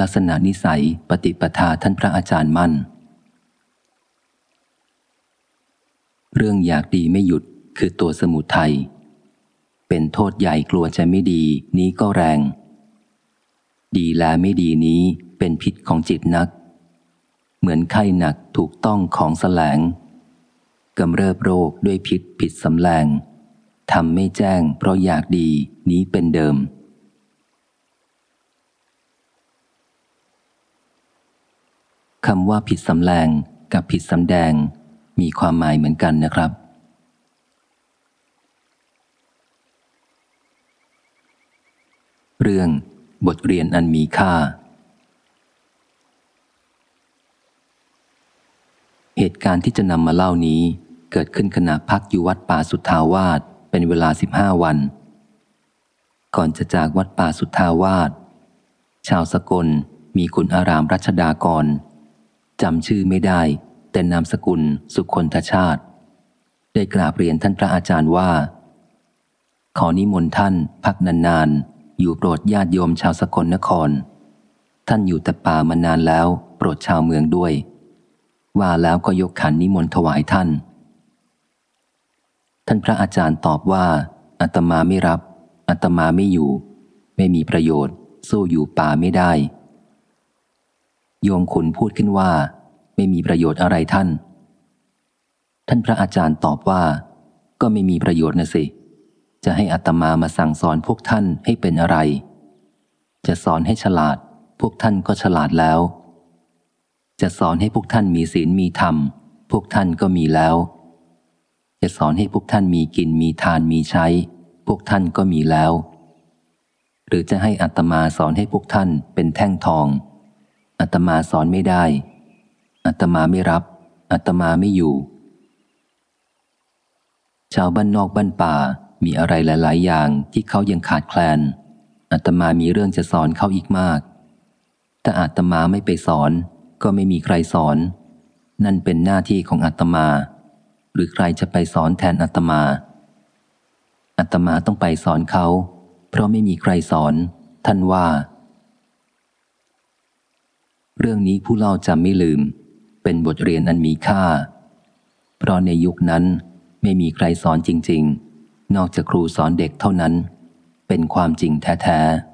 ลักษณะนิสัยปฏิปทาท่านพระอาจารย์มั่น เรื่องอยากดีไม่หยุดคือตัวสมุทัยเป็นโทษใหญ่กลัวจะไม่ดีนี้ก็แรง ดีแลไม่ดีนี้เป็นพิษของจิตนัก เหมือนไข้หนักถูกต้องของแสลงกำเริบโรคด้วยพิษผิดสำแรงทำไม่แจ้งเพราะอยากดีนี้เป็นเดิม คำว่าผิดสำแรงกับผิดสำแดง มีความหมายเหมือนกันนะครับ เรื่องบทเรียนอันมีค่า เหตุการณ์ที่จะนำมาเล่านี้ เกิดขึ้นขณะพักอยู่วัดป่าสุทธาวาสเป็นเวลาสิบห้าวัน ก่อนจะจากวัดป่าสุทธาวาสชาวสกลมีคุณอารามรัชดากร จำชื่อไม่ได้ แต่นามสกุลสุคนทชาติ ได้กราบเรียนท่านพระอาจารย์ว่า ขอนิมนต์ท่าน พักนานๆ อยู่โปรดญาติโยมชาวสกลนคร ท่านอยู่แต่ป่ามานานแล้ว โปรดชาวเมืองด้วย ว่าแล้วก็ยกขันนิมนต์ถวายท่าน ท่านพระอาจารย์ตอบว่าอาตมาไม่รับอาตมาไม่อยู่ ไม่มีประโยชน์ สู้อยู่ป่าไม่ได้ โยมขุนพูดขึ้นว่า ไม่มีประโยชน์อะไรท่าน ท่านพระอาจารย์ตอบว่า ก็ไม่มีประโยชน์นะสิ จะให้อัตมามาสั่งสอนพวกท่านให้เป็นอะไร จะสอนให้ฉลาด พวกท่านก็ฉลาดแล้ว จะสอนให้พวกท่านมีศีลมีธรรม พวกท่านก็มีแล้ว จะสอนให้พวกท่านมีกินมีทานมีใช้ พวกท่านก็มีแล้ว หรือจะให้อัตมาสอนให้พวกท่านเป็นแท่งทอง อัตมาสอนไม่ได้อัตมาไม่รับอัตมาไม่อยู่ ชาวบ้านนอกบ้านป่ามีอะไรหลาย ๆ อย่างที่เขายังขาดแคลนอัตมามีเรื่องจะสอนเขาอีกมากถ้าอัตมาไม่ไปสอน ก็ไม่มีใครสอน นั่นเป็นหน้าที่ของอัตมา หรือใครจะไปสอนแทนอัตมาอัตมาต้องไปสอนเขา เพราะไม่มีใครสอน ท่านว่า เรื่องนี้ผู้เล่าจำไม่ลืม เป็นบทเรียนอันมีค่า เพราะในยุคนั้นไม่มีใครสอนจริง ๆ นอกจากครูสอนเด็กเท่านั้น เป็นความจริงแท้ๆ